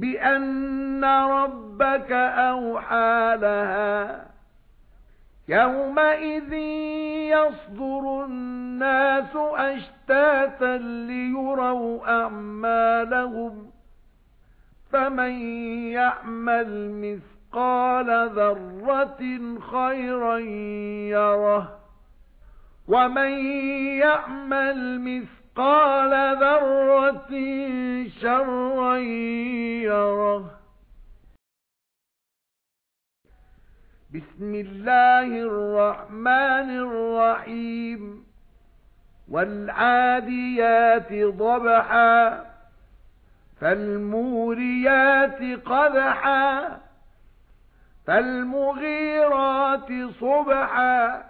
بأن ربك أوحى لها. يومئذ يصدر الناس أشتاتا ليروا أعمالهم. فمن يعمل مثقال ذرة خيرا يره. ومن يعمل مثقال مثقال ذرة شرا يره. بسم الله الرحمن الرحيم. والعاديات ضبحا. فالموريات قدحا. فالمغيرات صبحا.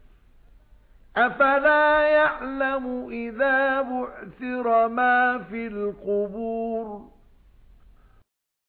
أَفَلَا يَعْلَمُ إِذَا بُعْثِرَ مَا فِي الْقُبُورِ